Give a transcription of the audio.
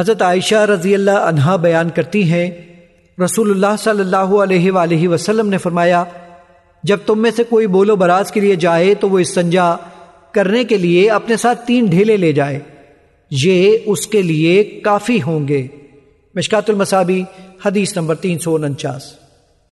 حضرت عائشہ رضی اللہ عنہا بیان کرتی ہیں، رسول اللہ صلی اللہ علیہ وآلہ وسلم نے فرمایا، جب تم میں سے کوئی بولو براز کے لیے جائے تو وہ استنجا کرنے کے لیے اپنے ساتھ تین ڈھیلے لے جائے۔ یہ اس کے لیے کافی ہوں گے۔ مشکات المصابی، حدیث نمبر تین سو انچاس۔